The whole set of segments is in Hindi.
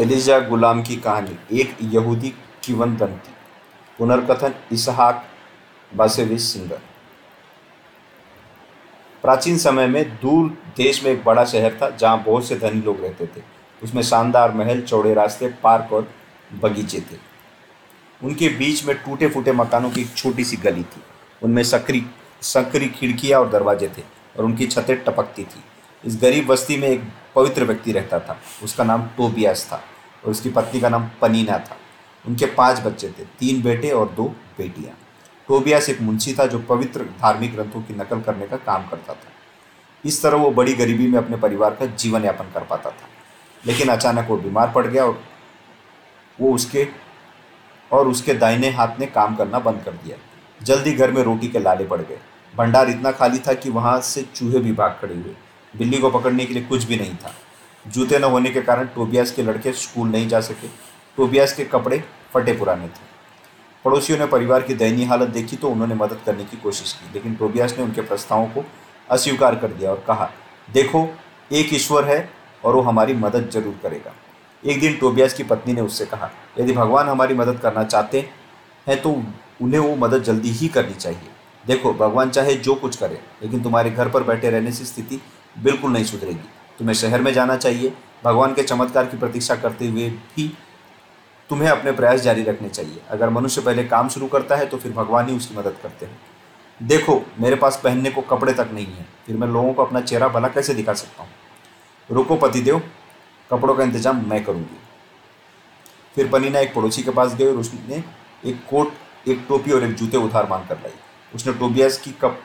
एलिजा गुलाम की कहानी, एक यहूदी किंवदंती। पुनर्कथन, इसहाक बासेविस सिंगर। प्राचीन समय में दूर देश में एक बड़ा शहर था, जहाँ बहुत से धनी लोग रहते थे। उसमें शानदार महल, चौड़े रास्ते, पार्क और बगीचे थे। उनके बीच में टूटे फूटे मकानों की एक छोटी सी गली थी। उनमें सकरी सकरी खिड़कियाँ और दरवाजे थे और उनकी छतें टपकती थी। इस गरीब बस्ती में एक पवित्र व्यक्ति रहता था। उसका नाम टोबियास था और उसकी पत्नी का नाम पनीना था। उनके पाँच बच्चे थे, तीन बेटे और दो बेटियाँ। टोबियास एक मुंशी था जो पवित्र धार्मिक ग्रंथों की नकल करने का काम करता था। इस तरह वो बड़ी गरीबी में अपने परिवार का जीवन यापन कर पाता था। लेकिन अचानक वो बीमार पड़ गया और वो उसके और उसके दाहिने हाथ ने काम करना बंद कर दिया। जल्दी घर में रोटी के लाले पड़ गए। भंडार इतना खाली था कि वहाँ से चूहे भी भाग खड़े हुए। बिल्ली को पकड़ने के लिए कुछ भी नहीं था। जूते न होने के कारण टोबियास के लड़के स्कूल नहीं जा सके। टोबियास के कपड़े फटे पुराने थे। पड़ोसियों ने परिवार की दयनीय हालत देखी तो उन्होंने मदद करने की कोशिश की, लेकिन टोबियास ने उनके प्रस्तावों को अस्वीकार कर दिया और कहा, देखो, एक ईश्वर है और वो हमारी मदद ज़रूर करेगा। एक दिन टोबियास की पत्नी ने उससे कहा, यदि भगवान हमारी मदद करना चाहते हैं तो उन्हें वो मदद जल्दी ही करनी चाहिए। देखो, भगवान चाहे जो कुछ करे, लेकिन तुम्हारे घर पर बैठे रहने से स्थिति बिल्कुल नहीं सुधरेगी। तुम्हें शहर में जाना चाहिए। भगवान के चमत्कार की प्रतीक्षा करते हुए भी तुम्हें अपने प्रयास जारी रखने चाहिए। अगर मनुष्य पहले काम शुरू करता है तो फिर भगवान ही उसकी मदद करते हैं। देखो, मेरे पास पहनने को कपड़े तक नहीं है। फिर मैं लोगों को अपना चेहरा भला कैसे दिखा सकता हूँ? रुको, पतिदेव। कपड़ों का इंतज़ाम मैं करूँगी। फिर पनीना एक पड़ोसी के पास गई और उसने एक कोट, एक टोपी और एक जूते उधार मांग कर लाई। उसने टोबियास की कप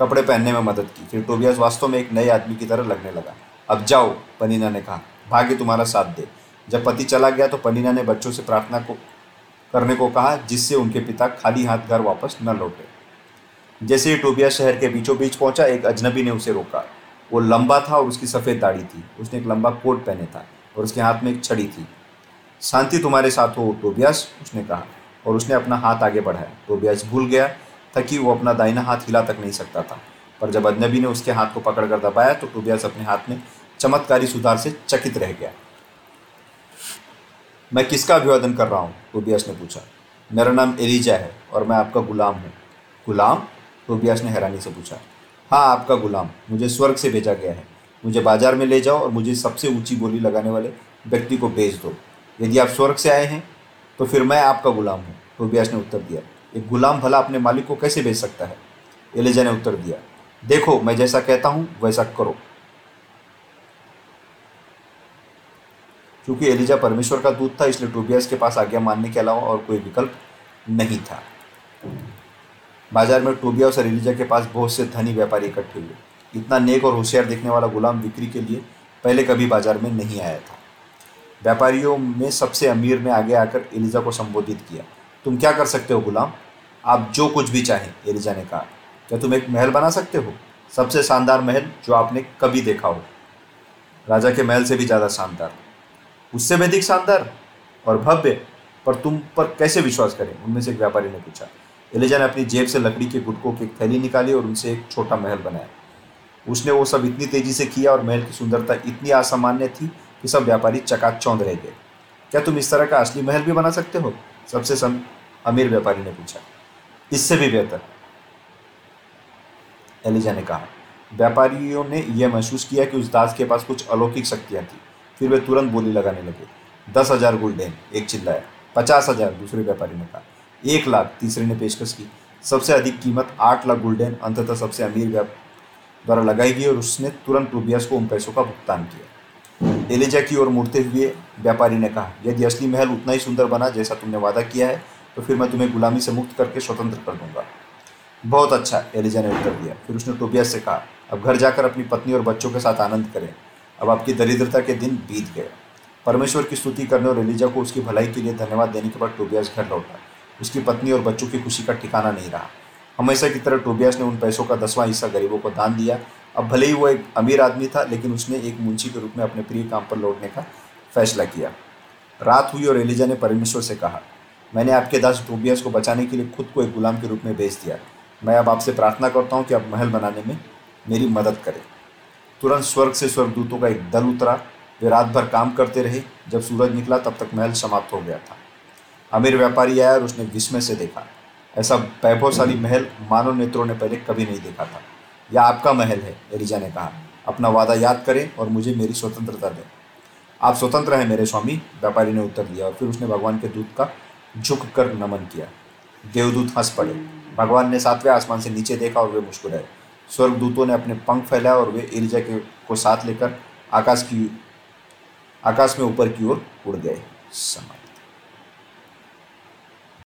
कपड़े पहनने में मदद की। फिर टोबियास वास्तव में एक नए आदमी की तरह लगने लगा। अब जाओ, पनीना ने कहा। भाग्य तुम्हारा साथ दे। जब पति चला गया तो पनीना ने बच्चों से प्रार्थना को, करने को कहा, जिससे उनके पिता खाली हाथ घर वापस न लौटे। जैसे ही टोबिया शहर के बीचों बीच पहुँचा, एक अजनबी ने उसे रोका। वो लंबा था और उसकी सफ़ेद दाढ़ी थी। उसने एक लंबा कोट पहने था और उसके हाथ में एक छड़ी थी। शांति तुम्हारे साथ हो, टोबियास, उसने कहा और उसने अपना हाथ आगे बढ़ाया। टोबियास भूल गया था कि वो अपना दाहिना हाथ हिला तक नहीं सकता था। पर जब अजनबी ने उसके हाथ को पकड़कर दबाया तो टोबियास अपने हाथ में चमत्कारी सुधार से चकित रह गया। मैं किसका अभिवादन कर रहा हूँ? टोबियास ने पूछा। मेरा नाम एलिजा है और मैं आपका गुलाम हूँ। गुलाम? टोबियास ने हैरानी से पूछा। हाँ आपका गुलाम। मुझे स्वर्ग से भेजा गया है। मुझे बाज़ार में ले जाओ और मुझे सबसे ऊँची बोली लगाने वाले व्यक्ति को भेज दो। यदि आप स्वर्ग से आए हैं तो फिर मैं आपका गुलाम हूँ। टोबियास ने उत्तर दिया। एक गुलाम भला अपने मालिक को कैसे भेज सकता है? एलिजा ने उत्तर दिया, देखो, मैं जैसा कहता हूँ, वैसा करो। क्योंकि एलिजा परमेश्वर का दूत था, इसलिए टोबियास के पास आज्ञा मानने के अलावा और कोई विकल्प नहीं था। बाज़ार में टोबियास और एलिजा के पास बहुत से धनी व्यापारी इकट्ठे हुए। इतना नेक और होशियार दिखने वाला गुलाम बिक्री के लिए पहले कभी बाज़ार में नहीं आया था। व्यापारियों में सबसे अमीर ने आगे आकर एलिजा को संबोधित किया। तुम क्या कर सकते हो, गुलाम? आप जो कुछ भी चाहें एलिजा ने कहा क्या तुम एक महल बना सकते हो? सबसे शानदार महल जो आपने कभी देखा हो। राजा के महल से भी ज़्यादा शानदार। उससे भी अधिक शानदार और भव्य, पर तुम पर कैसे विश्वास करें? उनमें से एक व्यापारी ने पूछा। एलिजा ने अपनी जेब से लकड़ी के गुटकों की एक थैली निकाली और उनसे एक छोटा महल बनाया। उसने वो सब इतनी तेज़ी से किया और महल की सुंदरता इतनी असामान्य थी कि सब व्यापारी चकाचौंध रह गए। क्या तुम इस तरह का असली महल भी बना सकते हो? सबसे सम अमीर व्यापारी ने पूछा। इससे भी बेहतर। एलिजा ने कहा, व्यापारियों ने यह महसूस किया कि उस दास के पास कुछ अलौकिक शक्तियाँ थी। फिर वे तुरंत बोली लगाने लगे। दस हज़ार गुल्डेन, एक चिल्लाया। पचास हज़ार, दूसरे व्यापारी ने कहा। एक लाख, तीसरे ने पेशकश की। सबसे अधिक कीमत आठ लाख गुल्डेन, अंततः सबसे अमीर व्याप द्वारा लगाई गई और उसने तुरंत टोबियास को उन पैसों का भुगतान किया। एलिजा की ओर मुड़ते हुए व्यापारी ने कहा, यदि असली महल उतना ही सुंदर बना जैसा तुमने वादा किया है तो फिर मैं तुम्हें गुलामी से मुक्त करके स्वतंत्र कर दूँगा। बहुत अच्छा एलिजा ने उत्तर दिया। फिर उसने टोबियास से कहा, अब घर जाकर अपनी पत्नी और बच्चों के साथ आनंद करें। अब आपकी दरिद्रता के दिन बीत गए। परमेश्वर की स्तुति करने और एलिजा को उसकी भलाई के लिए धन्यवाद देने के बाद टोबियास घर लौटा। उसकी पत्नी और बच्चों की खुशी का ठिकाना नहीं रहा। हमेशा की तरह टोबियास ने उन पैसों का दसवां हिस्सा गरीबों को दान दिया अब भले ही वो एक अमीर आदमी था, लेकिन उसने एक मुंशी के रूप में अपने प्रिय काम पर लौटने का फैसला किया। रात हुई और एलिजा ने परमेश्वर से कहा, मैंने आपके दास टोबियास को बचाने के लिए खुद को एक गुलाम के रूप में भेज दिया। मैं अब आपसे प्रार्थना करता हूँ कि आप महल बनाने में मेरी मदद करें। तुरंत स्वर्ग से स्वर्गदूतों का एक दल उतरा। वे रात भर काम करते रहे। जब सूरज निकला, तब तक महल समाप्त हो गया था। अमीर व्यापारी आया और उसने विस्मय से देखा। ऐसा वैभवशाली महल मानव नेत्रों ने पहले कभी नहीं देखा था। यह आपका महल है एलिजा ने कहा। अपना वादा याद करें और मुझे मेरी स्वतंत्रता दें। आप स्वतंत्र हैं मेरे स्वामी, व्यापारी ने उत्तर दिया और फिर उसने भगवान के दूत का झुक कर नमन किया। देवदूत हंस पड़े। भगवान ने सातवें आसमान से नीचे देखा और वे मुस्कुराए। स्वर्गदूतों ने अपने पंख फैलाए और वे एलिजा के, को साथ लेकर आकाश की, आकाश में ऊपर की ओर उड़ गए। समय